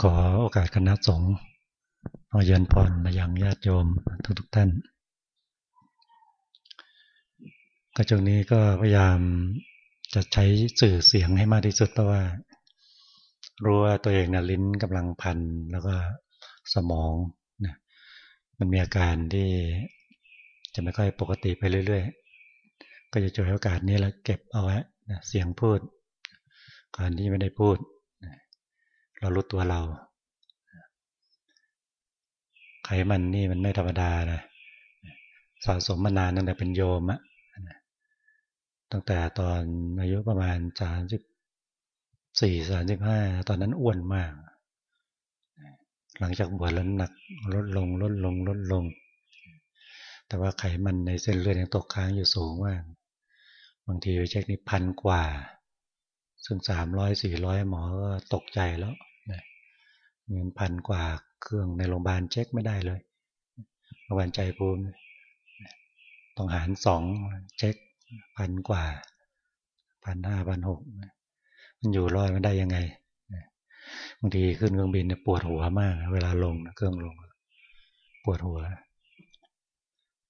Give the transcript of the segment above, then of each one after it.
ขอโอกาสคณะสงฆ์ขอเยินพรมายังญาติโยมทุกทุกท่าน ก็ช่วงนี้ก็พยายามจะใช้สื่อเสียงให้มากที่สุดเพราะว่า รู้ว่าตัวเองนะลิ้นกำลังพันแล้วก็สมองนะมันมีอาการที่จะไม่ค่อยปกติไปเรื่อยๆ ก็จะช่วยโอกาสนี้แล้วเก็บเอาไว้นะเสียงพูดการที่ไม่ได้พูด เรารู้ตัวเรา ไขมันนี่มันไม่ธรรมดานะสะสมมานานตั้งแต่เป็นโยมอะตั้งแต่ตอนอายุประมาณสามสิบสี่สามสิบห้าตอนนั้นอ้วนมาก หลังจากบวชแล้วหนักลดลงลดลงลดลง แต่ว่าไขมันในเส้นเลือดยังตกค้างอยู่สูงมากบางทีไปเช็คนี่พันกว่า ซึ่งสามร้อยสี่ร้อยหมอก็ตกใจแล้ว เงินพันกว่าเครื่องในโรงพยาบาลเช็คไม่ได้เลยโรงพยาบาลใจภูมิต้องหารสองเช็คพันกว่าพันห้าพันหกมันอยู่รอดมันได้ยังไงบางทีขึ้นเครื่องบินเนี่ยปวดหัวมาก เวลาลงเครื่องลง ปวดหัว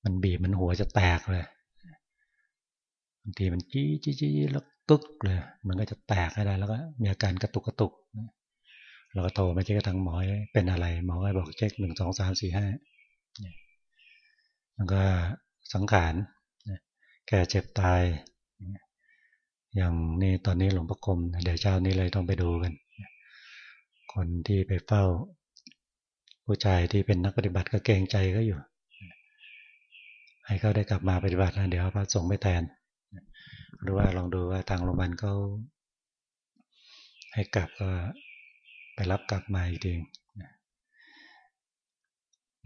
มันบีบมันหัวจะแตกเลยบางทีมันจี้จี้จี้แล้วกึกเลย มันก็จะแตกได้แล้วก็มีอาการกระตุกกระตุก เราก็โทรไม่ใช่กระทั่งหมอเป็นอะไร หมอก็บอกเช็คหนึ่งสองสามสี่ห้ามันก็สังขารแก่เจ็บตาย อย่างนี่ตอนนี้หลวงพ่อคมเดี๋ยวเช้านี้เลยต้องไปดูกัน คนที่ไปเฝ้า ผู้ชายที่เป็นนักปฏิบัติก็เกรงใจก็อยู่ ให้เขาได้กลับมาปฏิบัตินะเดี๋ยวพระสงฆ์ไปแทน หรือว่าลองดูว่าทางโรงพยาบาลเขาให้กลับก็ ไปรับกลับมาอีกที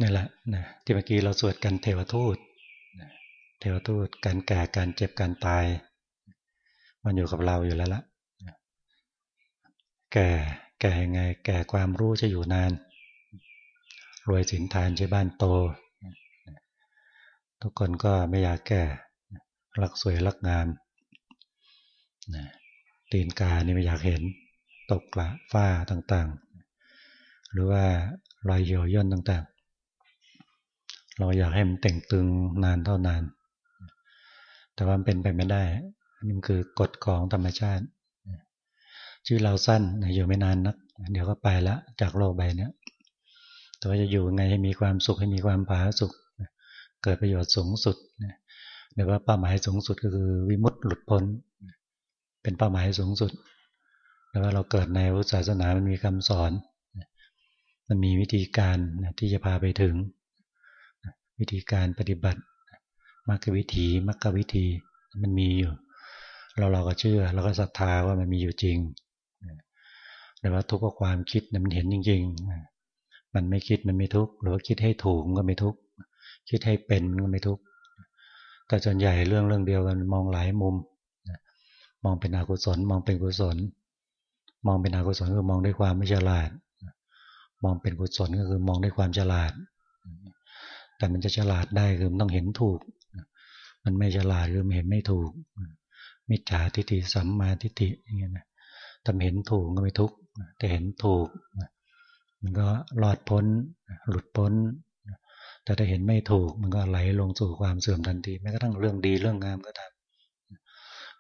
นี่แหละนะที่เมื่อกี้เราสวดกันเทวทูตเทวทูตการแก่การเจ็บการตาย มันอยู่กับเราอยู่แล้วละแก่แก่ยังไง แก่ความรู้จะอยู่นาน รวยสินทานใช้บ้านโต ทุกคนก็ไม่อยากแก่ รักสวยรักงามตีนกานี่ไม่อยากเห็น ตกกระฝ้าต่างๆ หรือว่ารอยเหี่ยวย่นต่างๆ เราอยากให้มันแต่งตึงนานเท่านาน แต่ว่ามันเป็นไปไม่ได้นี่คือกฎของธรรมชาติชื่อเราสั้นอยู่ไม่นานนัก เดี๋ยวก็ไปละจากโลกใบนี้แต่ว่าจะอยู่ไงให้มีความสุขให้มีความผาสุข เกิดประโยชน์สูงสุดหรือว่าเป้าหมายสูงสุดก็คือวิมุตติหลุดพ้น เป็นเป้าหมายสูงสุด แล้วว่าเราเกิดในพุทธศาสนามันมีคำสอน มันมีวิธีการที่จะพาไปถึง วิธีการปฏิบัติมรรควิถีมรรควิธีมันมีอยู่ เราเราก็เชื่อเราก็ศรัทธาว่ามันมีอยู่จริง แต่ว่าทุกข์กับความคิดมันเห็นจริง ๆ มันไม่คิดมันไม่ทุกข์หรือว่าคิดให้ถูกก็ไม่ทุกข์คิดให้เป็นก็ไม่ทุกข์แต่ส่วนใหญ่เรื่องเรื่องเดียวกันมองหลายมุมมองเป็นอกุศลมองเป็นกุศล มองเป็นอกุศลคือมองด้วยความไม่ฉลาด มองเป็นกุศลก็คือมองด้วยความฉลาด แต่มันจะฉลาดได้คือมันต้องเห็นถูก มันไม่ฉลาดคือมันเห็นไม่ถูก มิจฉาทิฏฐิสัมมาทิฏฐิอย่างเงี้ยนะทำเห็นถูกก็ไม่ทุกข์แต่เห็นถูก มันก็รอดพ้น หลุดพ้น แต่ถ้าเห็นไม่ถูก มันก็ไหลลงสู่ความเสื่อมทันทีแม้กระทั่งเรื่องดีเรื่องงามก็ตาม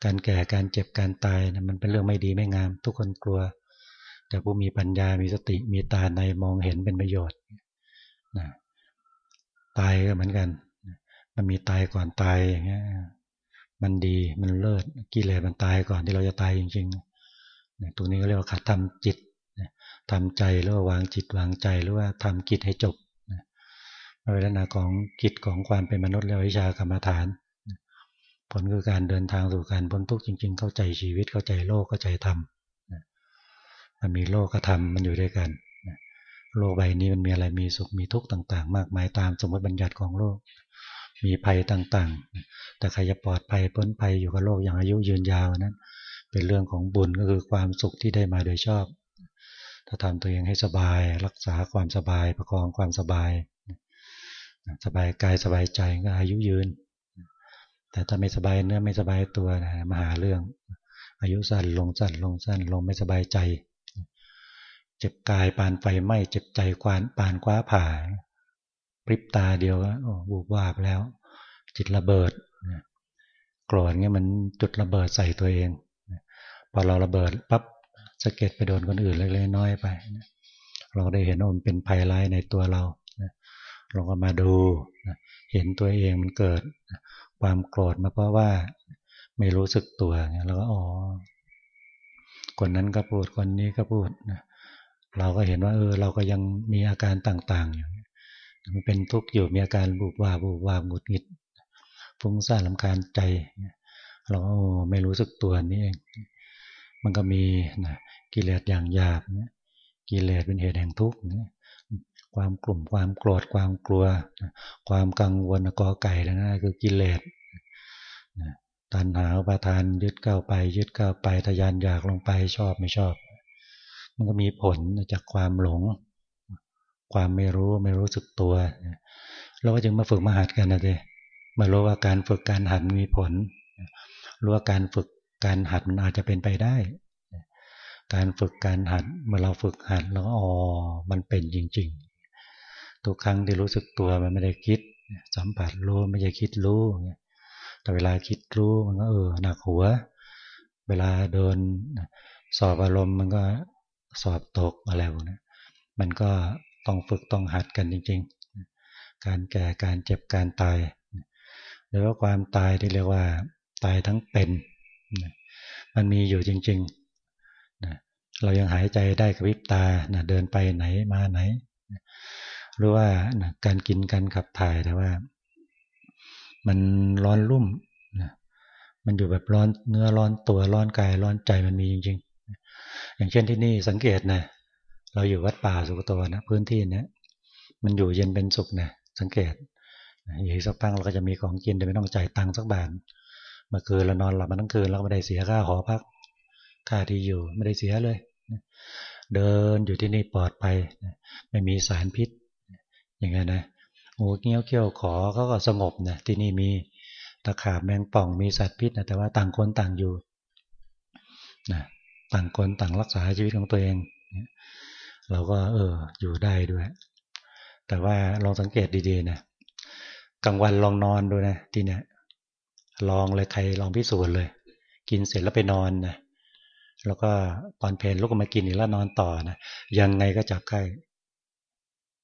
การแก่การเจ็บการตายนะมันเป็นเรื่องไม่ดีไม่งาม ทุกคนกลัว แต่ผู้มีปัญญา มีสติ มีตาในมองเห็นเป็นประโยชน์นะตายก็เหมือนกัน มันมีตายก่อนตายอย่างเงี้ย มันดี มันเลิศ กิเลสมันตายก่อนที่เราจะตายจริงๆตรงนี้ก็เรียกว่าขัดทำจิตทำใจหรือว่าวางจิตวางใจหรือว่าทำกิจให้จบเวลาของกิจของความเป็นมนุษย์เรียกวิชากรรมฐาน ผลคือการเดินทางสู่การพ้นทุกข์จริง ๆ เข้าใจชีวิตเข้าใจโลกเข้าใจธรรมมันมีโลกกับธรรมมันอยู่ด้วยกันโลกใบนี้มันมีอะไรมีสุขมีทุกข์ต่าง ๆ มากมายตามสมมติบัญญัติของโลก มีภัยต่างๆ แต่ใครจะปลอดภัยพ้นภัยอยู่กับโลกอย่างอายุยืนยาวนั้น เป็นเรื่องของบุญก็คือความสุขที่ได้มาโดยชอบ ถ้าทำตัวเองให้สบาย รักษาความสบายประคองความสบาย สบายกายสบายใจก็อายุยืน แต่ถ้าไม่สบายเนื้อไม่สบายตัวนะมาหาเรื่อง อายุสั้นลงสั้นลงสั้นลงไม่สบายใจ เจ็บกายปานไฟไหม้เจ็บใจควานปานคว้าผ่าปริบตาเดียวโอ้บูบวาบแล้ว จิตระเบิดโกรธเงี้ยมันจุดระเบิดใส่ตัวเองพอเราระเบิดปั๊บสะเก็ดไปโดนคนอื่นเล็กๆน้อยไปเราได้เห็นว่ามันเป็นภัยร้ายในตัวเราเราก็มาดูเห็นตัวเองมันเกิด ความโกรธมาเพราะว่าไม่รู้สึกตัวแล้วก็อ๋อคนนั้นก็พูดคนนี้ก็พูดนะเราก็เห็นว่าเออเราก็ยังมีอาการต่างๆอยู่มันเป็นทุกข์อยู่มีอาการบูบวาบูบวาบุดหงิดฟุ้งซ่านลำคาญใจ เราไม่รู้สึกตัวนี่เอง มันก็มีนะกิเลสอย่างหยาบเนี่ยกิเลสเป็นเหตุแห่งทุกข์เนี่ย ความกลุ่มความโกรธความกลัว ความกังวลกอไก่นั่นคือกิเลสตัณหาประทานยึดเก้าไป ยึดเก้าไปทยานอยากลงไปชอบไม่ชอบ มันก็มีผลจากความหลง ความไม่รู้ไม่รู้สึกตัวเราก็จึงมาฝึกมาหัดกันนะเดมารู้ว่าการฝึกการหัดมีผลรู้ว่าการฝึกการหัดมันอาจจะเป็นไปได้ การฝึกการหัดเมื่อเราฝึกหัดแล้วอ๋อมันเป็นจริง ๆ ทุกครั้งที่รู้สึกตัวมันไม่ได้คิด สัมผัสรู้ไม่ใช่คิดรู้แต่เวลาคิดรู้มันก็เออหนักหัว เวลาโดนสอบอารมณ์มันก็สอบตกอะไรพวกนี้มันก็ต้องฝึกต้องหัดกันจริง ๆ การแก่การเจ็บการตายหรือว่าความตายที่เรียกว่าตายทั้งเป็น มันมีอยู่จริงๆ เรายังหายใจได้กระพริบตาเดินไปไหนมาไหน หรือว่าการกินการขับถ่ายแต่ว่า มันร้อนรุ่มนะมันอยู่แบบร้อนเนื้อร้อนตัวร้อนกายร้อนใจมันมีจริงๆ อย่างเช่นที่นี่สังเกตนะเราอยู่วัดป่าสุกโตนะพื้นที่เนี้ยมันอยู่เย็นเป็นสุขนะสังเกตอยู่สักพักเราก็จะมีของกินโดยไม่ต้องจ่ายตังค์สักบาทเมื่อคืนเรานอนหลับมาทั้งคืนเราก็ไม่ได้เสียค่าหอพักค่าที่อยู่ไม่ได้เสียเลย เดินอยู่ที่นี่ปลอดภัยไม่มีสารพิษ อย่างเงี้ยนะงูเงี้ยวเขี้ยวขอเขาก็สงบนะที่นี่มีตะขาบแมงป่องมีสัตว์พิษนะแต่ว่าต่างคนต่างอยู่นะต่างคนต่างรักษาชีวิตของตัวเอง เราก็เอออยู่ได้ด้วย แต่ว่าลองสังเกตดีๆนะกลางวันลองนอนดูนะที่เนี้ยลองเลยใครลองพิสูจน์เลย กินเสร็จแล้วไปนอนนะแล้วก็ตอนเพลนลุกมากินอีกแล้วนอนต่อนะยังไงก็จับไข้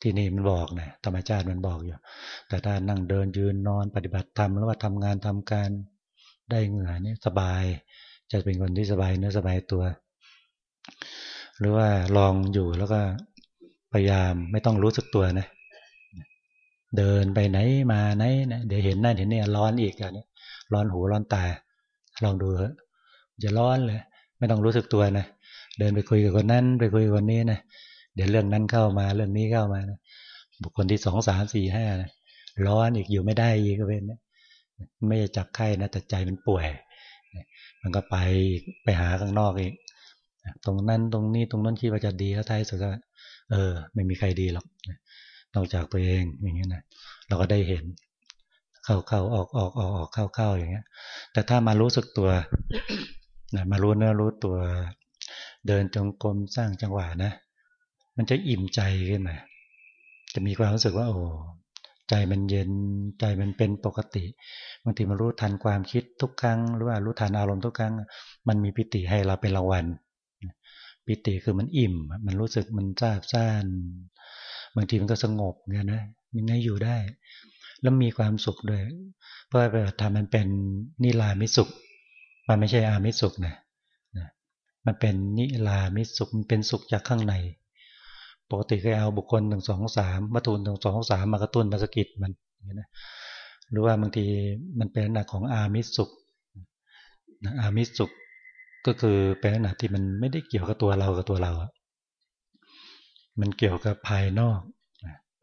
ที่นี่มันบอกนะธรรมชาติมันบอกอยู่ แต่ถ้านั่งเดินยืนนอนปฏิบัติธรรมหรือว่าทำงานทำการได้เหงื่อนี่สบายจะเป็นคนที่สบายเนื้อสบายตัว หรือว่าลองอยู่แล้วก็พยายามไม่ต้องรู้สึกตัวนะ เดินไปไหนมาไหนนะเดี๋ยวเห็นนั่นเห็นนี่ร้อนอีกอันนี้ร้อนหูร้อนตา ลองดูเถอะจะร้อนเลย ไม่ต้องรู้สึกตัวนะเดินไปคุยกับคนนั้นไปคุยกับคนนี้นะ เดี๋ยวเรื่องนั้นเข้ามาเรื่องนี้เข้ามานะบุคคลที่สองสามสี่ห้านะร้อนอีกอยู่ไม่ได้อีกก็เป็นนะไม่จะจับไข้นะแต่ใจมันป่วย มันก็ไปไปหาข้างนอกอีกตรงนั้นตรงนี้ตรงนั้นคิดว่าจะดีแล้วท้ายสุดก็เออ ไม่มีใครดีหรอกนอกจากตัวเองอย่างเงี้ยนะเราก็ได้เห็น เข้าเข้าออกออกออกออกเข้าเข้าอย่างเงี้ย แต่ถ้ามารู้สึกตัวนะมารู้เนื้อรู้ตัว เดินจงกรมสร้างจังหวะนะ มันจะอิ่มใจขึ้นมาจะมีความรู้สึกว่า โอ้ใจมันเย็นใจมันเป็นปกติบางทีมันรู้ทันความคิดทุกครั้ง หรือว่ารู้ทันอารมณ์ทุกครั้ง มันมีปิติให้เราเป็นรางวัลปิติคือมันอิ่ม มันรู้สึกมันซาบซ่านบางทีมันก็สงบเงี้ยนะยังไงอยู่ได้ แล้วมีความสุขด้วย เพราะว่าทำมันเป็นนิรามิสุข มันไม่ใช่อามิสุขนะมันเป็นนิรามิสุขมันเป็นสุขจากข้างใน ปกติเคยเอาบุคคลหนึ่งสองสามมาตูนหนึ่งสองสามมากระตุ้นมาสกิดมันอย่างนี้นะหรือว่าบางทีมันเป็นหนักของอามิสุขอามิสุขก็คือเป็นหนักที่มันไม่ได้เกี่ยวกับตัวเรากับตัวเราอะมันเกี่ยวกับภายนอก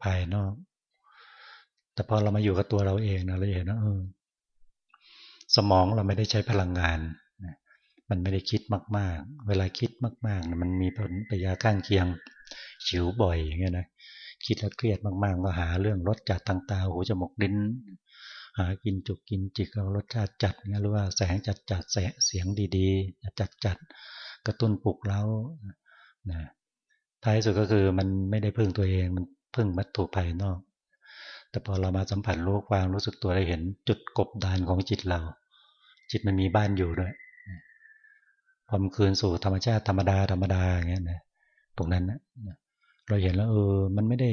ภายนอก แต่พอเรามาอยู่กับตัวเราเองนะเราเห็นว่าสมองเราไม่ได้ใช้พลังงานมันไม่ได้คิดมาก ๆ เวลาคิดมากๆมันมีผลปยาข้างเคียง ฉิวบ่อยอย่างเงี้ยนะคิดแล้วเครียดมากๆ ก็หาเรื่องรสจัดทางตาหูจมูกลิ้น หากินจุกกินจิกเอารสชาติจัดเงี้ยหรือว่าแสงจัดจัดเสียงดีๆ จัดจัดกระตุ้นปลุกเล้านะท้ายสุดก็คือมันไม่ได้พึ่งตัวเองมันพึ่งวัตถุภายนอก แต่พอเรามาสัมผัสรู้ความรู้สึกตัวได้เห็นจุดกบดานของจิตเรา จิตมันมีบ้านอยู่ด้วยพอมคืนสู่ธรรมชาติธรรมดาธรรมดาอย่างเงี้ยนะตรงนั้นนะ เราเห็นแล้วเออ มันไม่ได้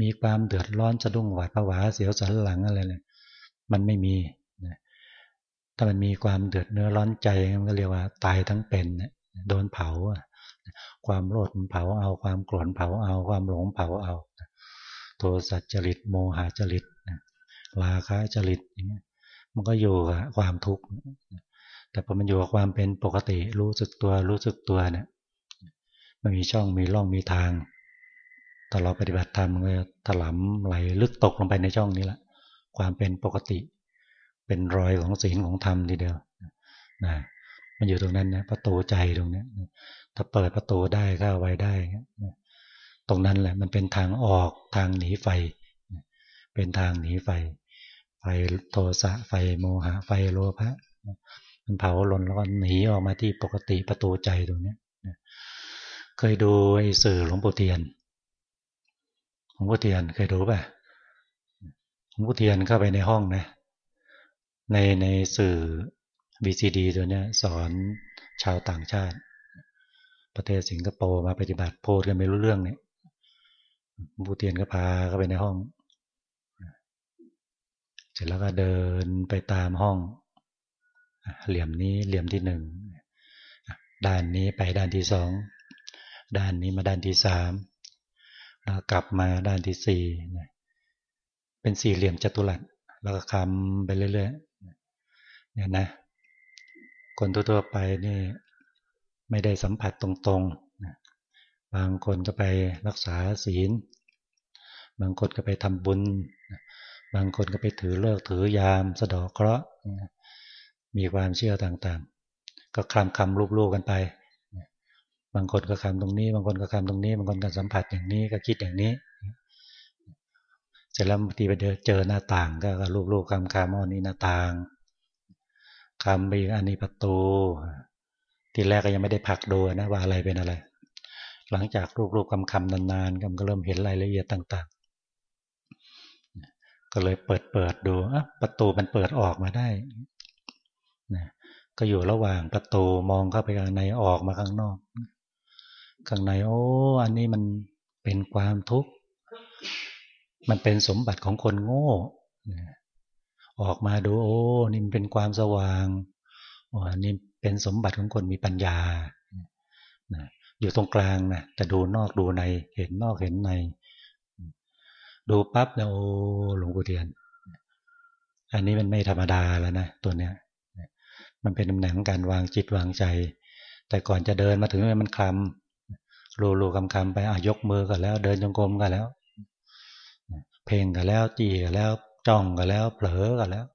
มีความเดือดร้อนสะดุ้งหวาดผวาเสียวสันหลังอะไรเลยมันไม่มีนะถ้ามันมีความเดือดเนื้อร้อนใจมันก็เรียกว่าตายทั้งเป็นโดนเผาความโลภมันเผาเอาความโกรธเผาเอาความหลงเผาเอาโทสัจริตโมหะจริตราคะจริตอย่างเงี้ยมันก็อยู่กับความทุกข์แต่พอมันอยู่กับความเป็นปกติรู้สึกตัวรู้สึกตัวเนี่ยมันมีช่องมีร่องมีทาง ตลอดปฏิบัติธรรมมันก็ถลำไหลลึกตกลงไปในช่องนี้แหละ ความเป็นปกติ เป็นรอยของศีลของธรรมทีเดียวนะมันอยู่ตรงนั้นนะประตูใจตรงนี้ถ้าเปิดประตูได้เข้าไว้ได้ตรงนั้นแหละมันเป็นทางออกทางหนีไฟ เป็นทางหนีไฟ ไฟโทสะไฟโมหะไฟโลภะมันเผาลนแล้วก็หนีออกมาที่ปกติประตูใจตรงนี้เคยดูไอ้สื่อหลวงปู่เทียน หลวงปู่เทียนเคยดูป่ะหลวงปู่เทียนเข้าไปในห้องนะ ในในสื่อ BCD ตัวนี้สอนชาวต่างชาติ ประเทศสิงคโปร์มาปฏิบัติโพดกันไม่รู้เรื่องเนี่ยบูเทียนก็พาเข้าไปในห้อง เสร็จแล้วก็เดินไปตามห้อง เหลี่ยมนี้เหลี่ยมที่หนึ่งด้านนี้ไปด้านที่สอง ด้านนี้มาด้านที่สาม กลับมาด้านที่สี่เป็นสี่เหลี่ยมจัตุรัสแล้วก็คำไปเรื่อยๆเนี่ยนะ คนทั่วๆไปนี่ไม่ได้สัมผัสตรงๆ บางคนก็ไปรักษาศีล บางคนก็ไปทำบุญ บางคนก็ไปถือเลิกถือยามสะดอกเคราะห์มีความเชื่อต่างๆ ก็คลำคำรูปๆกันไป บางคนก็คำตรงนี้ บางคนก็คำตรงนี้ บางคนก็สัมผัสอย่างนี้ก็คิดอย่างนี้เสร็จแล้วบางทีไปเจอหน้าต่าง ก็รูปๆคำคำอ๋อนี่หน้าต่างคำไปอีกอันนี้ประตู ทีแรกก็ยังไม่ได้พักดูนะว่าอะไรเป็นอะไร หลังจากรูปรูปคำคำนานๆก็เริ่มเห็นรายละเอียดต่างๆ ก็เลยเปิดเปิดดูอะประตูมันเปิดออกมาได้นะก็อยู่ระหว่างประตูมองเข้าไปข้างในออกมาข้างนอก ข้างในโอ้อันนี้มันเป็นความทุกข์ มันเป็นสมบัติของคนโง่ออกมาดูโอ้นี่มันเป็นความสว่างอ๋อนี่เป็นสมบัติของคนมีปัญญาอยู่ตรงกลางนะแต่ดูนอกดูในเห็นนอกเห็นใน ดูปั๊บแล้วโอ้หลวงปู่เทียน อันนี้มันไม่ธรรมดาแล้วนะตัวเนี้ยมันเป็นตำแหน่งการวางจิตวางใจ แต่ก่อนจะเดินมาถึงมันคลำ รูรูคำคำไปอะยกมือกันแล้ว เดินจงกรมกันแล้ว เพลงกันแล้วจีกันแล้ว จ้องก็แล้ว เผลอก็แล้ว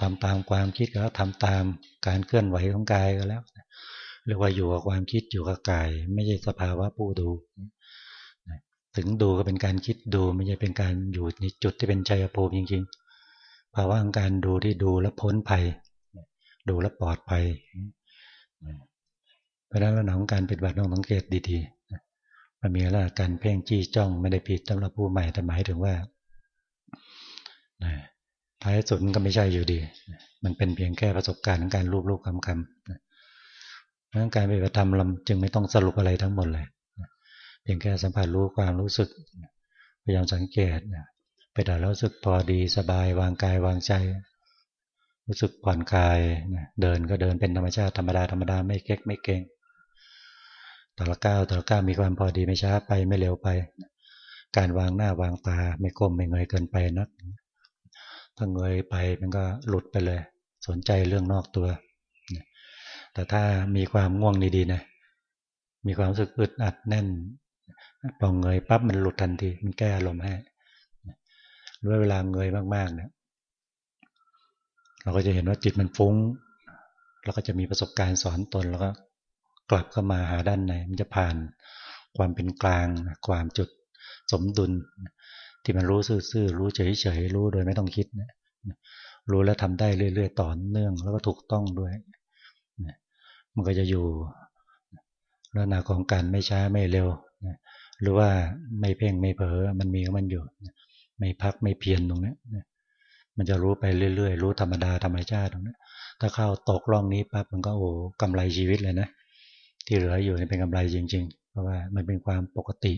ทำตามความคิดก็แล้วทำตามการเคลื่อนไหวของกายก็แล้วเรียกว่าอยู่กับความคิดอยู่กับกาย ไม่ใช่สภาวะผู้ดูถึงดูก็เป็นการคิดดูไม่ใช่เป็นการอยู่ในจุดที่เป็นชัยภูมิจริงๆภาวะของการดูที่ดูและพ้นภัย ดูและปลอดภัย เพราะนั้นเราหนังการปฏิบัติต้องสังเกตดีๆมันมีอะไรการเพ่งจี้จ้องไม่ได้ผิดสำหรับผู้ใหม่แต่หมายถึงว่าท้ายสุดมันก็ไม่ใช่อยู่ดี มันเป็นเพียงแค่ประสบการณ์ของการรูปรูปคำคำเพราะการปฏิบัติธรรมเราจึงไม่ต้องสรุปอะไรทั้งหมดเลยเพียงแค่สัมผัสรู้ความรู้สึกพยายามสังเกตไปแต่แล้วรู้สึกพอดีสบายวางกายวางใจ รู้สึกผ่อนคลายเดินก็เดินเป็นธรรมชาติธรรมดาธรรมดาไม่เก๊กไม่เก่ง แต่ละก้าวแต่ละก้าวมีความพอดีไม่ช้าไปไม่เร็วไป การวางหน้าวางตาไม่ก้มไม่เงยเกินไปนัก ถ้าเงยไปมันก็หลุดไปเลย สนใจเรื่องนอกตัว แต่ถ้ามีความง่วงดีๆนะมีความรู้สึกอึดอัดแน่นพอเงยปั๊บมันหลุดทันทีมันแก้อารมณ์ให้ด้วยเวลาเงยมากๆเนี่ยเราก็จะเห็นว่าจิตมันฟุ้งเราก็จะมีประสบการณ์สอนตนแล้วก็ กลับเข้ามาหาด้านในมันจะผ่านความเป็นกลาง ความจุดสมดุล ที่มันรู้ซื่อๆรู้เฉยๆรู้โดยไม่ต้องคิดนี่ยรู้แล้วทำได้เรื่อยๆต่อเนื่องแล้วก็ถูกต้องด้วยมันก็จะอยู่ลักษณะของการไม่ช้าไม่เร็วหรือว่าไม่เพ่งไม่เผลอมันมีของมันอยู่ไม่พักไม่เพียรตรงนี้มันจะรู้ไปเรื่อยๆ รู้ธรรมดาธรรมชาติตรงนี้ถ้าเข้าตกล่องนี้ปั๊บมันก็โอ้กำไรชีวิตเลยนะ ที่เหลืออยู่นี่เป็นกำไรจริง ๆ เพราะว่ามันเป็นความปกติ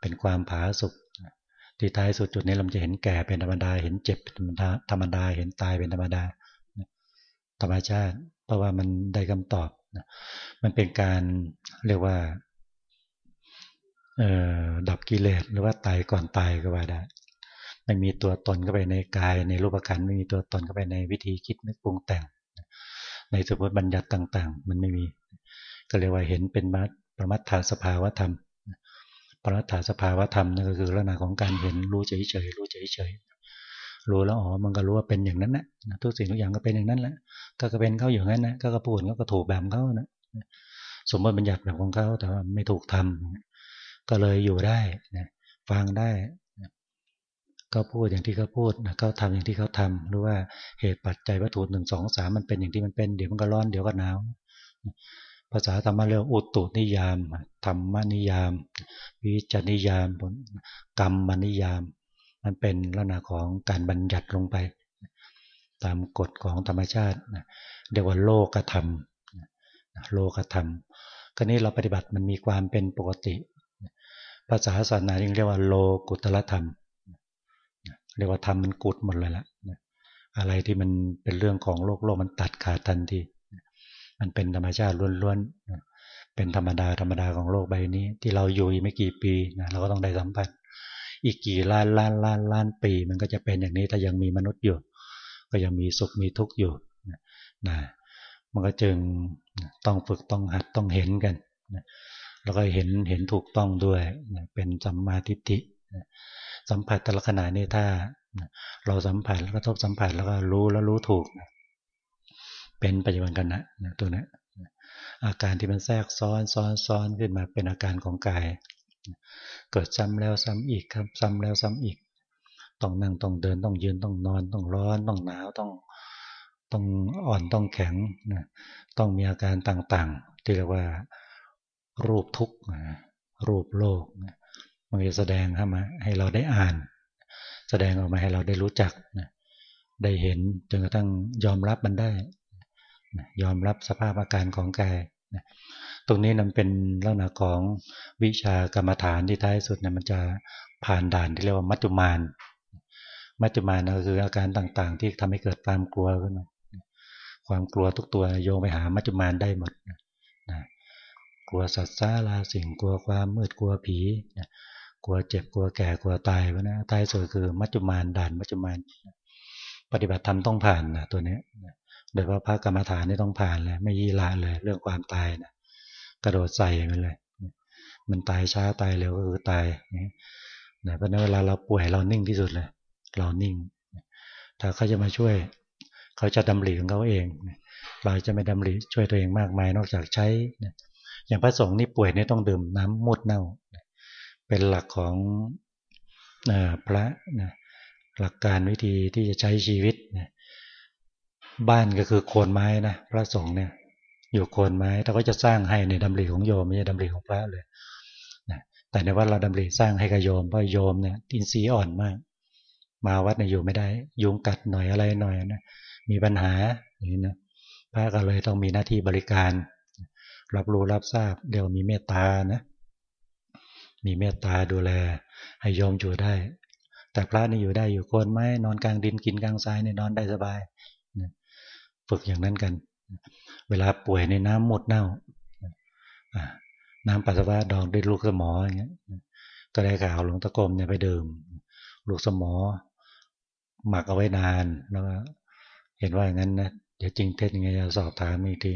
เป็นความผาสุกที่ท้ายสุดจุดนี้เราจะเห็นแก่เป็นธรรมดา เห็นเจ็บเป็นธรรมดาเห็นตายเป็นธรรมดา ธรรมชาติ เพราะว่ามันได้คำตอบ มันเป็นการเรียกว่าดับกิเลสหรือว่าตายก่อนตายก็ว่าได้ไม่มีตัวตนเข้าไปในกาย ในรูปขันไม่มีตัวตนเข้าไปในวิธีคิดนึกปรุงแต่ง ในสมมติบัญญัติต่าง ๆ มันไม่มี ก็เรียกว่าเห็นเป็นมัประมัตถาสภาวธรรม ปรมัตถาสภาวธรรมนั่นก็คือลักษณะของการเห็นรู้เฉยๆรู้เฉยๆรู้แล้วอ๋อมันก็รู้ว่าเป็นอย่างนั้นนะทุกสิ่งทุกอย่างก็เป็นอย่างนั้นแหละก็ก็เป็นเขาอย่างนั้นนะก็กระพูดก็ถูกแบบเขานะสมมติบัญญัติแบบของเขาแต่ว่าไม่ถูกทำก็เลยอยู่ได้นะฟังได้ก็พูดอย่างที่เขาพูดนะเขาทำอย่างที่เขาทำหรือว่าเหตุปัจจัยวัตถุหนึ่งสองสามมันเป็นอย่างที่มันเป็นเดี๋ยวมันก็ร้อนเดี๋ยวก็หนาว ภาษาธรรมะเรียกอุตุนิยาม ธรรมนิยาม วิจนิยามกรรมนิยาม มันเป็นลักษณะของการบัญญัติลงไป ตามกฎของธรรมชาติเรียกว่าโลกธรรม โลกธรรมก็นี้เราปฏิบัติมันมีความเป็นปกติ ภาษาศาสนาเรียกว่าโลกุตละธรรม เรียกว่าทำมันกุดหมดเลยละอะไรที่มันเป็นเรื่องของโลกโลกมันตัดขาดทันที มันเป็นธรรมชาติล้วนๆเป็นธรรมดาธรรมดาของโลกใบนี้ ที่เราอยู่อีกไม่กี่ปีนะเราก็ต้องได้สัมผัส อีกกี่ล้านล้านล้านล้านปี มันก็จะเป็นอย่างนี้ถ้ายังมีมนุษย์อยู่ ก็ยังมีสุขมีทุกข์อยู่นะมันก็จึงต้องฝึกต้องหัดต้องเห็นกันแล้วก็เห็นเห็นถูกต้องด้วยเป็นสัมมาทิฏฐิสัมผัสแต่ละขณะนี่ถ้าเราสัมผัสแล้วก็ทบสัมผัสแล้วก็รู้แล้วรู้ถูก เป็นปัจจุบันกันนะตัวนี้อาการที่มันแทรกซ้อนซ้อนซ้อนขึ้นมาเป็นอาการของกาย เกิดซ้ำแล้วซ้ำอีกครับซ้ำแล้วซ้ำอีก ต้องนั่งต้องเดินต้องยืนต้องนอนต้องร้อนต้องหนาวต้องต้องอ่อนต้องแข็งนะต้องมีอาการต่างๆ ที่เรียกว่ารูปทุกข์รูปโลกมันจะแสดงให้มาให้เราได้อ่าน แสดงออกมาให้เราได้รู้จักนะได้เห็นจนกระทั่งยอมรับมันได้ ยอมรับสภาพอาการของกายตรงนี้นำเป็นลักษณะของวิชากรรมฐานที่ท้ายสุดเนี่ยมันจะผ่านด่านที่เรียกว่ามัจจุมาน มัจจุมานก็คืออาการต่างๆ ที่ทำให้เกิดความกลัวขึ้นมาความกลัวทุกตัวโยงไปหามัจจุมานได้หมดนะกลัวสัตว์ซาลาสิ่งกลัวความมืดกลัวผีนะกลัวเจ็บกลัวแก่กลัวตายวะนะตายสุดคือมัจจุมานด่านมัจจุมาน ปฏิบัติธรรมต้องผ่านนะตัวนี้ โดยว่าพระกรรมฐานนี่ต้องผ่านเลย ไม่ยีละเลย เรื่องความตายนะกระโดดใส่มันเลย มันตายช้าตายเร็วก็คือตายนะเพราะนั้นเวลาเราป่วยเรานิ่งที่สุดเลย เรานิ่ง ถ้าเขาจะมาช่วย เขาจะดำริของเขาเอง เราจะไม่ดำริช่วยตัวเองมากมายนอกจากใช้ อย่างพระสงฆ์นี่ป่วยนี่ต้องดื่มน้ำมุดเน่า เป็นหลักของพระนะหลักการวิธีที่จะใช้ชีวิตนะ บ้านก็คือโคนไม้นะพระสงฆ์เนี่ย อยู่โคนไม้ถ้าก็จะสร้างให้ในดำริของโยมไม่ใช่ดำริของพระเลยนะแต่ในวัดเราดำริสร้างให้กับโยมเพราะโยมเนี่ยอินทรีย์อ่อนมาก มาวัดเนี่ยอยู่ไม่ได้ยุงกัดหน่อยอะไรหน่อยนะมีปัญหาอย่างนี้นะพระก็เลยต้องมีหน้าที่บริการ รับรู้รับทราบเดี๋ยวมีเมตตานะ มีเมตตาดูแล ให้โยมอยู่ได้ แต่พระนี่อยู่ได้อยู่โคนไม้นอนกลางดินกินกลางทรายเนี่ยนอนได้สบาย ฝึกอย่างนั้นกัน เวลาป่วยในน้ำหมดเน่าน้ำปัสสาวะดองด้วยลูกสมออย่างเงี้ยก็ได้ข่าวหลวงตะกรมเนี่ยไปดื่มลูกสมอ หมักเอาไว้นานแล้วเห็นว่าอย่างนั้นนะเดี๋ยวจริงเท็จยังไงจะสอบถามอีกที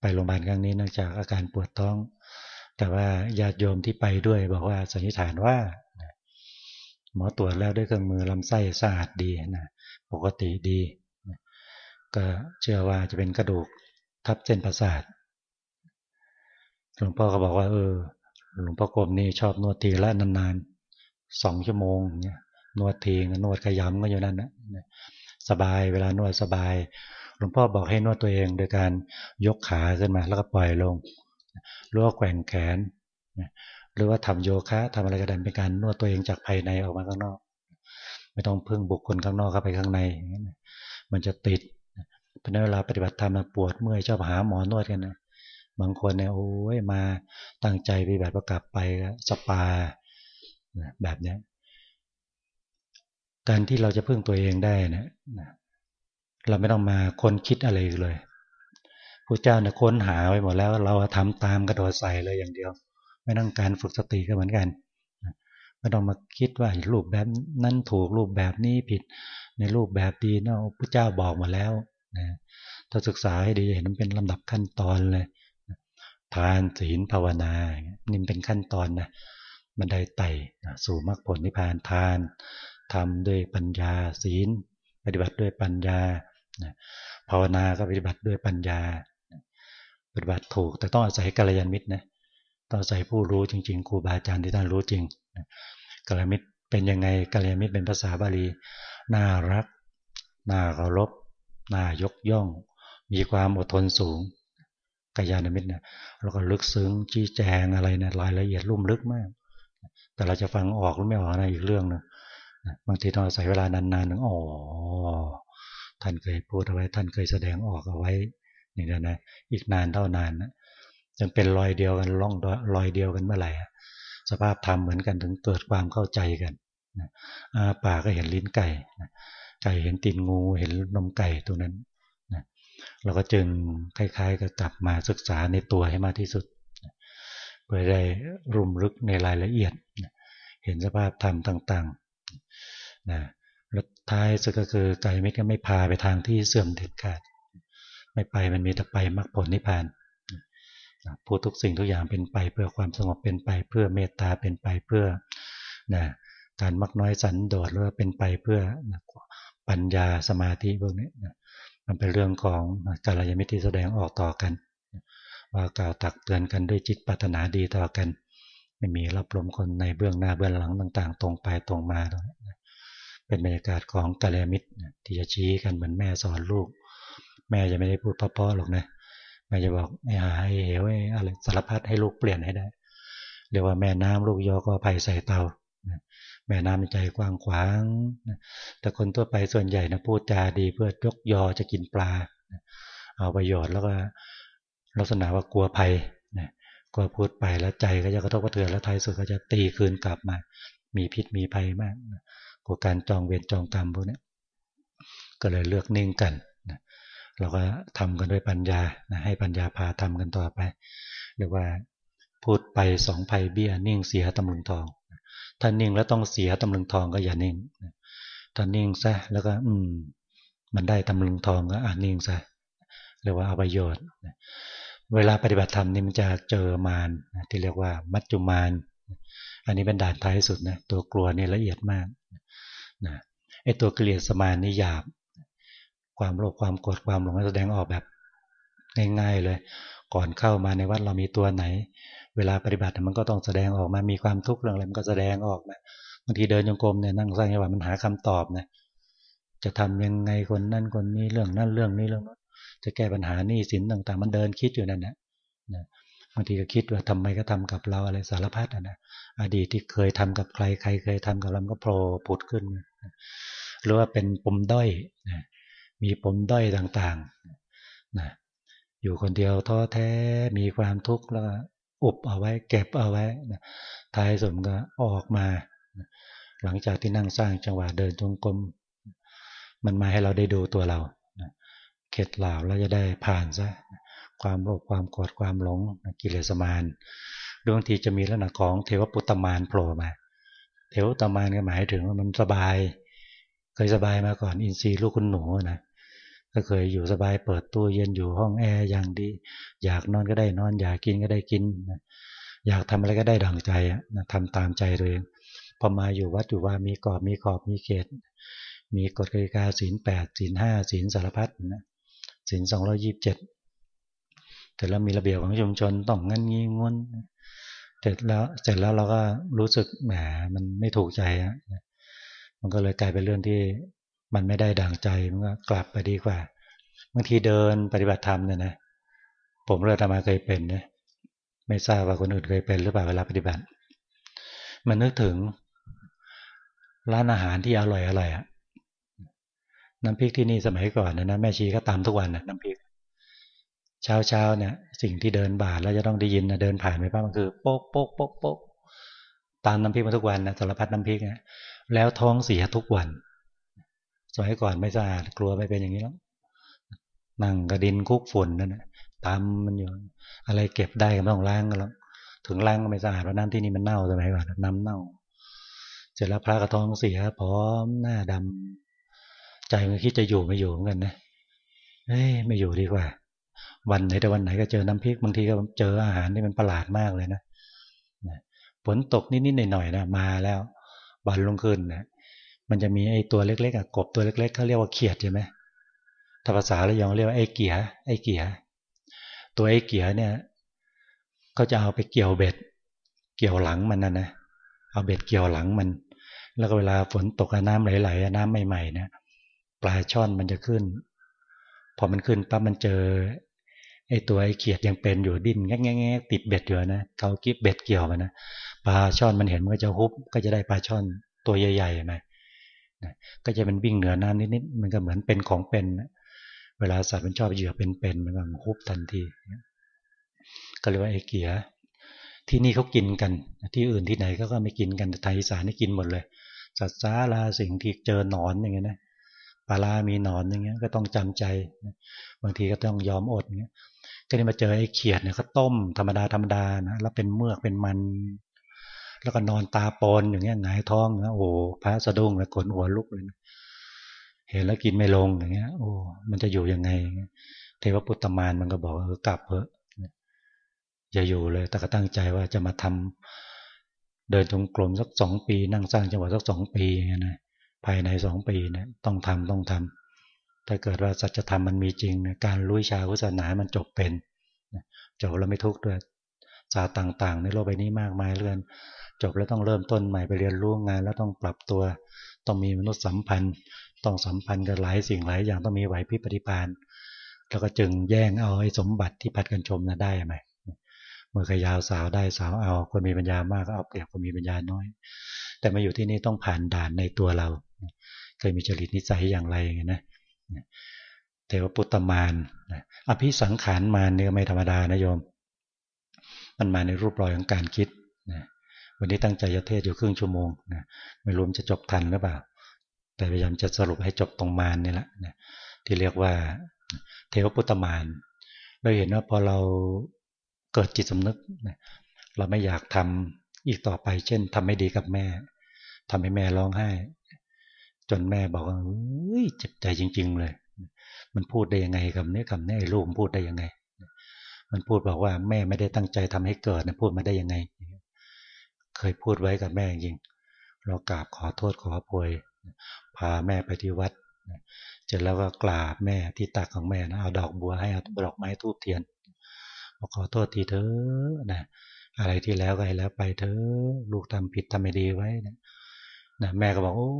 ไปโรงพยาบาลครั้งนี้เนื่องจากอาการปวดท้อง แต่ว่าญาติโยมที่ไปด้วย บอกว่าสันนิษฐานว่าหมอตรวจแล้วด้วยเครื่องมือลำไส้สะอาดดีนะปกติดี ก็เชื่อว่าจะเป็นกระดูกทับเส้นประสาท หลวงพ่อก็บอกว่า เออ หลวงพ่อกรมนี่ชอบนวดทีละนานๆสองชั่วโมงเนี่ยนวดทีนวดขยำก็อยู่นั่นนะสบายเวลานวดสบาย หลวงพ่อบอกให้นวดตัวเองโดยการยกขาขึ้นมาแล้วก็ปล่อยลงหรือว่าแกว่งแขน หรือว่าทำโยคะทำอะไรก็ได้เป็นการนวดตัวเองจากภายในออกมาข้างนอก ไม่ต้องพึ่งบุคคลข้างนอกเข้าไปข้างใน มันจะติด เพราะนั้นเวลาปฏิบัติธรรมปวดเมื่อยชอบหาหมอนวดกันนะบางคนเนี่ยโอ้ยมาตั้งใจไปแบบประกลับไปสปาแบบเนี้ยการที่เราจะพึ่งตัวเองได้นะเราไม่ต้องมาค้นคิดอะไรเลยพระเจ้าเนี่ยค้นหาไว้หมดแล้ว เราทำตามกระโดดใส่เลยอย่างเดียว ไม่ต้องการฝึกสติก็เหมือนกันไม่ต้องมาคิดว่ารูปแบบนั้นถูกรูปแบบนี้ผิดในรูปแบบดีเนาะพระเจ้าบอกมาแล้ว นะถ้าศึกษาให้ดีเห็นมันเป็นลำดับขั้นตอนเลยทานศีลภาวนานี่เป็นขั้นตอนนะบันไดไต่สู่มรรคผลนิพพานทานทำด้วยปัญญาศีล ปฏิบัติด้วยปัญญาภาวนาก็ปฏิบัติด้วยปัญญา ปฏิบัติถูก แต่ต้องอาศัยกัลยาณมิตรนะต้องอาศัยผู้รู้จริงๆครูบาอาจารย์ที่ท่านรู้จริงกัลยาณมิตรเป็นยังไงกัลยาณมิตรเป็นภาษาบาลีน่ารักน่าเคารพ น่ายกย่อง มีความอดทนสูงกัลยาณมิตรเนี่ยแล้วก็ลึกซึ้งชี้แจงอะไรเนี่ยรายละเอียดลุ่มลึกมาก แต่เราจะฟังออกหรือไม่ออกนะอีกเรื่องนึงบางทีต้องอาศัยเวลานานๆถึงอ๋อท่านเคยพูดเอาไว้ ท่านเคยแสดงออกเอาไว้นี่นะนะอีกนานเท่านานนะจนเป็นรอยเดียวกันล่องรอยเดียวกันเมื่อไหร่สภาพธรรมเหมือนกันถึงเกิดความเข้าใจกันอาปากก็เห็นลิ้นไก่ ไก่เห็นตีนงูเห็นนมไก่ตัวนั้นเราก็จึงคล้ายๆกับกลับมาศึกษาในตัวให้มากที่สุดเพื่อได้รุมลึกในรายละเอียด เห็นสภาพธรรมต่างๆนะแล้วท้ายสุดก็คือใจไม่ก็ไม่พาไปทางที่เสื่อมเด็ดขาด ไม่ไปมันมีแต่ไปมรรคผลนิพพานพูดทุกสิ่งทุกอย่างเป็นไปเพื่อความสงบเป็นไป เพื่อเมตตาเป็นไปเพื่อนะการมักน้อยสันโดษหรือว่าเป็นไปเพื่อ ปัญญาสมาธิพวกนี้มันเป็นเรื่องของการยมิตรที่แสดงออกต่อกัน ว่ากล่าวตักเตือนกันด้วยจิตปรารถนาดีต่อกัน ไม่มีรับลมคนในเบื้องหน้าเบื้องหลังต่าง ๆ ตรงไปตรงมาเป็นบรรยากาศของกาลมิตรที่จะชี้กันเหมือนแม่สอนลูก แม่จะไม่ได้พูดเพราะๆหรอกนะแม่จะบอกไอ้หาไอ้เหวไอ้อะไรสารพัดให้ลูกเปลี่ยนให้ได้ เรียกว่าแม่น้ำลูกยอก็ไผ่ใส่เตา แม่น้ำใจกว้างขวางแต่คนทั่วไปส่วนใหญ่นะพูดจาดีเพื่อยกยอจะกินปลา เอาประโยชน์แล้วก็ลักษณะว่ากลัวภัยกลัวพูดไปแล้วใจก็จะกระทบกระเทือนแล้วท้ายสุดก็จะตีคืนกลับมา มีพิษมีภัยมากกลัวการจองเวรจองกรรมพวกนี้ก็เลยเลือกนิ่งกันเราก็ทำกันด้วยปัญญาให้ปัญญาพาทำกันต่อไปเรียกว่าพูดไปสองภัยเบี้ยนิ่งเสียตำลึงทอง ถ้านิ่งแล้วต้องเสียตำลึงทองก็อย่านิ่งถ้านิ่งซะแล้วก็ อืม มันได้ตำลึงทองก็อ่านิ่งซะเรียกว่าเอาประโยชน์เวลาปฏิบัติธรรมนี่มันจะเจอมารที่เรียกว่า มัจจุมารอันนี้เป็นด่านท้ายสุดนะตัวกลัวนี่ละเอียดมากนะไอตัวเกลียดสมานนี่หยาบ ความโลภความโกรธความหลงแสดงออกแบบง่ายๆเลย ก่อนเข้ามาในวัดเรามีตัวไหน เวลาปฏิบัติมันก็ต้องแสดงออกมา มีความทุกข์เรื่องอะไรมันก็แสดงออกนะบางทีเดินโยงกรมเนี่ยนั่งสร้างจังหวะมันหาคำตอบนะจะทำยังไงคนนั่นคนนี้เรื่องนั่นเรื่องนี้เรื่องนั้นจะแก้ปัญหานี่สินต่าง ๆ มันเดินคิดอยู่นั่นนะบางทีก็คิดว่าทำไมก็ทำกับเราอะไรสารพัดนะอดีตที่เคยทำกับใครใครเคยทำกับเราก็โผล่ผุดขึ้น หรือว่าเป็นปมด้อยนะมีปมด้อยต่างๆนะอยู่คนเดียวท้อแท้มีความทุกข์แล้ว อุบเอาไว้ เก็บเอาไว้นะท้ายสุดก็ออกมา หลังจากที่นั่งสร้างจังหวะเดินจงกรมมันมาให้เราได้ดูตัวเราเข็ดเหล่าเราจะได้ผ่านซะความโลภความโกรธความหลงกิเลสมารดวงทีจะมีลักษณะของเทวปุตตมารโผล่มา เทวปุตตมารก็หมายถึงว่ามันสบาย เคยสบายมาก่อนอินทรีย์ลูกคุณหนูนะ ก็เคยอยู่สบายเปิดตู้เย็นอยู่ห้องแอร์อย่างดี อยากนอนก็ได้นอน อยากกินก็ได้กินอยากทำอะไรก็ได้ดังใจนะทำตามใจตัวเองพอมาอยู่วัดอยู่ว่ามีกรอบมีขอบมีเขต มีกฎกติกาศีลแปดศีลห้าศีลสารพัดนะศีลสองร้อยี่สิบเจ็ดแต่แล้วมีระเบียบของชุมชนต้องงั้นงี้งวนเสร็จแล้วเสร็จแล้วเราก็รู้สึกแหมมันไม่ถูกใจอะมันก็เลยกลายเป็นเรื่องที่ มันไม่ได้ดังใจมันก็กลับไปดีกว่าบางทีเดินปฏิบัติธรรมเนี่ยนะผมเรื่อทำมาเคยเป็นนะไม่ทราบว่าคนอื่นเคยเป็นหรือเปล่าเวลาปฏิบัติ มันนึกถึงร้านอาหารที่อร่อยอร่อยอะน้ำพริกที่นี่สมัยก่อนนะนะแม่ชีก็ตามทุกวันนะน้ำพริก เช้าเช้าเนี่ย สิ่งที่เดินบาทแล้วจะต้องได้ยินนะเดินผ่านไปป้ามันคือโป๊กโป๊กโป๊กโป๊กตามน้ำพริกมาทุกวันนะสารพัดน้ำพริกนะแล้วท้องเสียทุกวัน สมัยก่อนไม่สะอาดกลัวไม่เป็นอย่างนี้แล้วนั่งกระดินคุกฝุ่นนั่นนะตามมันอยู่อะไรเก็บได้ก็ต้องล้างกันแล้วถึงล้างก็ไม่สะอาดเพราะน้ำที่นี่มันเน่าสมัยก่อนน้ำเน่า เสร็จแล้วพระกระท้องเสียพร้อมหน้าดำใจมันคิดจะอยู่ไม่อยู่เหมือนกันนะเฮ้ยไม่อยู่ดีกว่า วันไหนแต่วันไหนก็เจอน้ำพริกบางทีก็เจออาหารที่มันประหลาดมากเลยนะฝนตกนิดๆหน่อยๆนะมาแล้ววันลงคืนนะ มันจะมีไอ้ตัวเล็กๆกบตัวเล็ก ๆเขาเรียกว่าเขียดใช่ไหมถ้าภาษาระยองเรียกว่าไอ้เกียไอ้เกียตัวไอ้เกียเนี่ยเขาจะเอาไปเกี่ยวเบ็ด เกี่ยวหลังมันนะนะเอาเบ็ดเกี่ยวหลังมัน แล้วก็เวลาฝนตกน้ำไหลๆน้ำใหม่ๆนะปลาช่อนมันจะขึ้น พอมันขึ้นปั๊บมันเจอไอ้ตัวไอ้เขียดยังเป็นอยู่ดิ้นแง่ๆติดเบ็ดอยู่นะเขากิบเบ็ดเกี่ยวมันนะปลาช่อนมันเห็นมันก็จะฮุบก็จะได้ปลาช่อนตัวใหญ่ๆมา ก็จะเป็นวิ่งเหนือน้ำนิดๆมันก็เหมือนเป็นของเป็น เวลาสัตว์มันชอบเหยื่อเป็นๆมันก็ฮุบทันทีก็เรียกว่าไอ้เกียที่นี่เขากินกัน ที่อื่นที่ไหนก็ก็ไม่กินกันแต่ไทยอีสานนี่กินหมดเลย สัตว์ซาลาสิ่งที่เจอหนอนอย่างเงี้ยนะปลาลามีหนอนอย่างเงี้ยก็ต้องจำใจ บางทีก็ต้องยอมอดเงี้ยก็ได้มาเจอไอ้เขียดเนี่ยเขาต้มธรรมดาธรรมดานะแล้วเป็นเมือกเป็นมัน แล้วก็นอนตาปนอย่างเงี้ยหงายท้องนะโอ้พระสะดุ้งแล้วขนหัวลุกเลยนะเห็นแล้วกินไม่ลงอย่างเงี้ย โอ้มันจะอยู่ยังไง เทวปุตตมานมันก็บอกเออกลับเถอะอย่าอยู่เลย แต่ก็ตั้งใจว่าจะมาทำเดินตรงกลมสักสองปี นั่งสร้างจังหวะสักสองปีอย่างเงี้ยนะภายในสองปีเนะต้องทำต้องทำถ้าเกิดว่าสัจธรรมมันมีจริงนะการลุยชาพุศาสนามันจบเป็นจบแล้วไม่ทุกข์ด้วยศาสตร์ต่าง ๆ ในโลกใบนี้มากมายเรื่อน จบแล้วต้องเริ่มต้นใหม่ไปเรียนรู้งาน แล้วต้องปรับตัว ต้องมีมนุษยสัมพันธ์ ต้องสัมพันธ์กับหลายสิ่งหลายอย่างต้องมีไหวพริบปฏิภาณแล้วก็จึงแย่งเอาไอ้สมบัติที่พัดกันชมนะได้ไหมเมื่อขยาวสาวได้สาวเอา คนมีปัญญามากก็เอาเปรียบคนมีปัญญาน้อย แต่มาอยู่ที่นี่ต้องผ่านด่านในตัวเรา เคยมีจริตนิสัยอย่างไรอย่างเงี้นะเทวปุตตมานอภิสังขารมาเนื้อไม่ธรรมดานะโยม มันมาในรูปรอยของการคิด วันนี้ตั้งใจจะเทศอยู่ครึ่งชั่วโมงนะไม่รู้จะจบทันหรือเปล่า แต่พยายามจะสรุปให้จบตรงมานนี่แหละนะที่เรียกว่าเทวปุตตมานเราเห็นว่าพอเราเกิดจิตสำนึกเราไม่อยากทำอีกต่อไป เช่นทำไม่ดีกับแม่ทำให้แม่ร้องไห้ จนแม่บอกว่าเจ็บใจจริง ๆ เลย มันพูดได้ยังไงกับนี้กับนี้ไอ้ลูกพูดได้ยังไง มันพูดบอกว่าแม่ไม่ได้ตั้งใจทำให้เกิดนะพูดมาได้ยังไงเคยพูดไว้กับแม่จริง เรากราบขอโทษขออภัยพาแม่ไปที่วัดเสร็จแล้วก็กราบแม่ที่ตักของแม่นะเอาดอกบัวให้เอาดอกไม้ทูบเทียนขอโทษทีเธอนะอะไรที่แล้วก็ให้แล้วไปเธอลูกทำผิดทำไม่ดีไว้นะนะแม่ก็บอกโอ้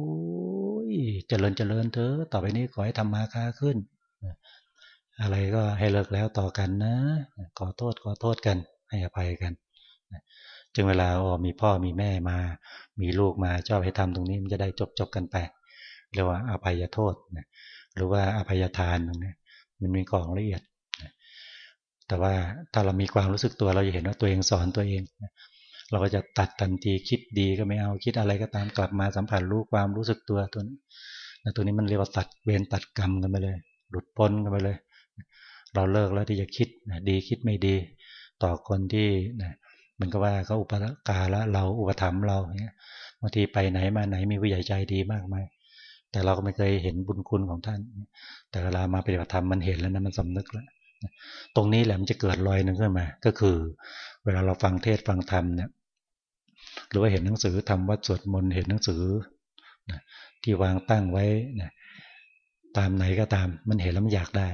ยเจริญเจริญเธอต่อไปนี้ขอให้ทำมาค้าขึ้นอะไรก็ให้เลิกแล้วต่อกันนะ ขอโทษขอโทษกันให้อภัยกัน จึงเวลาอ๋อมีพ่อมีแม่มา มีลูกมาชอบให้ทำตรงนี้มันจะได้จบจบกันไปเรียกว่าอภัยโทษนะหรือว่าอภัยทานตรงนี้มันมีกองละเอียดแต่ว่าถ้าเรามีความรู้สึกตัวเราจะเห็นว่าตัวเองสอนตัวเอง เราก็จะตัดทันทีคิดดีก็ไม่เอาคิดอะไรก็ตามกลับมาสัมผัสรู้ความรู้สึกตัวตัวนี้ตัวนี้มันเรียกว่าตัดเวรตัดกรรมกันไปเลย หลุดพ้นกันไปเลย เราเลิกแล้วที่จะคิดดีคิดไม่ดี ต่อคนที่ มันก็ว่าเขาอุปการะเราอุปถัมภ์เราเนี่ยบางทีไปไหนมาไหนมีผู้ใหญ่ใจดีมากมายแต่เราก็ไม่เคยเห็นบุญคุณของท่าน แต่เวลามาปฏิบัติธรรมมันเห็นแล้วนะมันสำนึกแล้วตรงนี้แหละมันจะเกิดรอยหนึ่งขึ้นมา ก็คือ เวลาเราฟังเทศฟังธรรมเนี่ยหรือว่าเห็นหนังสือทำวัดสวดมนต์เห็นหนังสือที่วางตั้งไว้นะตามไหนก็ตาม มันเห็นแล้วมันอยากได้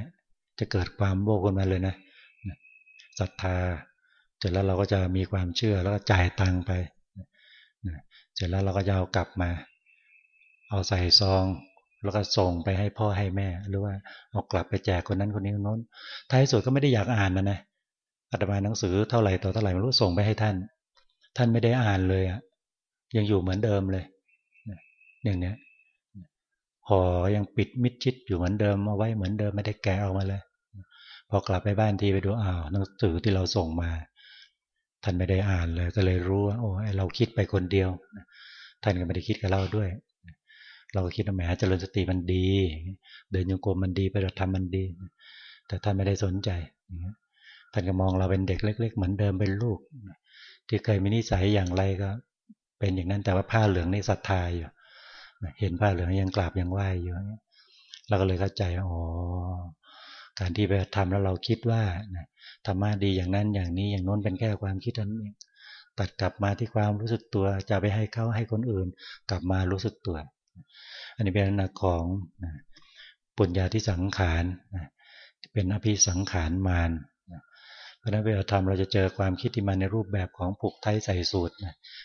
จะเกิดความโบกขึ้นมาเลยนะศรัทธา เสร็จแล้วเราก็จะมีความเชื่อแล้วก็จ่ายตังไป เสร็จแล้วเราก็จะเอากลับมา เอาใส่ซอง แล้วก็ส่งไปให้พ่อให้แม่ หรือว่าเอากลับไปแจกคนนั้นคนนี้คนโน้น ท้ายสุดก็ไม่ได้อยากอ่านนะนะอาตมาหนังสือเท่าไหร่ต่อเท่าไหร่ไม่รู้ส่งไปให้ท่าน ท่านไม่ได้อ่านเลยอะยังอยู่เหมือนเดิมเลยอย่างเนี้ยห่อยังปิดมิดชิดอยู่เหมือนเดิมเอาไว้เหมือนเดิมไม่ได้แกะออกมาเลย พอกลับไปบ้านทีไปดูอ้าวหนังสือที่เราส่งมา ท่านไม่ได้อ่านเลย ก็เลยรู้ว่าโอ้เราคิดไปคนเดียวท่านก็ไม่ได้คิดกับเราด้วย เราก็คิดว่าแหมเจริญสติมันดี เดินโยกมมันดีไปฏิธรรมมันดี แต่ท่านไม่ได้สนใจท่านก็มองเราเป็นเด็กเล็ก ๆ เหมือนเดิมเป็นลูกที่เคยมีนิสัยอย่างไรก็ เป็นอย่างนั้นแต่ว่าผ้าเหลืองนี่ศรัทธาอยู่เห็นผ้าเหลืองยังกราบยังไหวอยู่เราก็เลยเข้าใจอ๋อ การที่ไปทำแล้วเราคิดว่าธรรมะดีอย่างนั้นอย่างนี้อย่างโน้นเป็นแค่ความคิดนั้นเองตัดกลับมาที่ความรู้สึกตัวจะไปให้เขาให้คนอื่น กลับมารู้สึกตัว อันนี้เป็นลักษณะของปุญญาที่สังขารเป็นอภิสังขารมารเพราะนั้นเวลาทำเราจะเจอความคิดที่มาในรูปแบบของผูกไทยใส่สูตร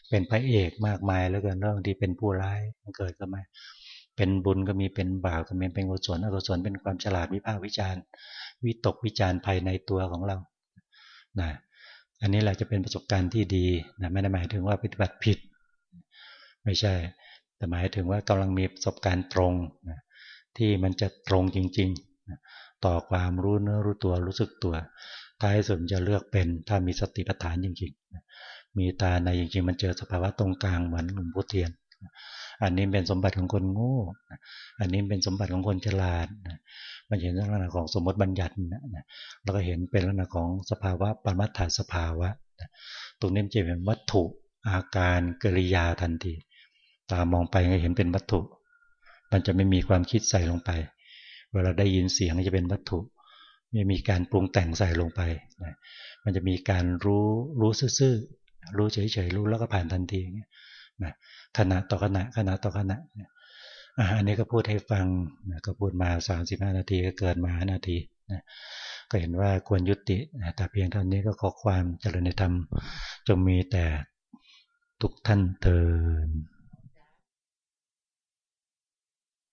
เป็นพระเอกมากมายแล้วกันเรื่องที่เป็นผู้ร้ายมันเกิดขึ้นมา เป็นบุญก็มีเป็นบาปก็มีเป็นกุศลอกุศลเป็นความฉลาดวิภาควิจารณ์วิตกวิจารณ์ภายในตัวของเรานะอันนี้แหละจะเป็นประสบการณ์ที่ดีนะไม่ได้หมายถึงว่าปฏิบัติผิด ไม่ใช่ แต่หมายถึงว่ากำลังมีประสบการณ์ตรงนะที่มันจะตรงจริงๆนะต่อความรู้เนื้อรู้ตัวรู้สึกตัวท้ายสุดจะเลือกเป็นถ้ามีสติปัฏฐานจริงๆ มีตาในจริงๆ มันเจอสภาวะตรงกลางเหมือนหลวงพ่อเทียน อันนี้เป็นสมบัติของคนโง่ อันนี้เป็นสมบัติของคนฉลาด มันเห็นลักษณะของสมมติบัญญัตินะแล้วก็เห็นเป็นลักษณะของสภาวะปรมัตถสภาวะ ตรงนี้จะเป็นวัตถุอาการกิริยาทันที ตามองไปก็เห็นเป็นวัตถุ มันจะไม่มีความคิดใส่ลงไป เวลาได้ยินเสียงจะเป็นวัตถุ ไม่มีการปรุงแต่งใส่ลงไปนะมันจะมีการรู้รู้ซื่อๆรู้เฉยๆรู้แล้วก็ผ่านทันที นะขณะต่อขณะขณะต่อขณะอันนี้ก็พูดให้ฟังนะก็พูดมาสามสิบห้านาทีก็เกินมานาทีนะก็เห็นว่าควรยุตินะแต่เพียงเท่านี้ก็ขอความเจริญในธรรมจงมีแต่ทุกท่านเติน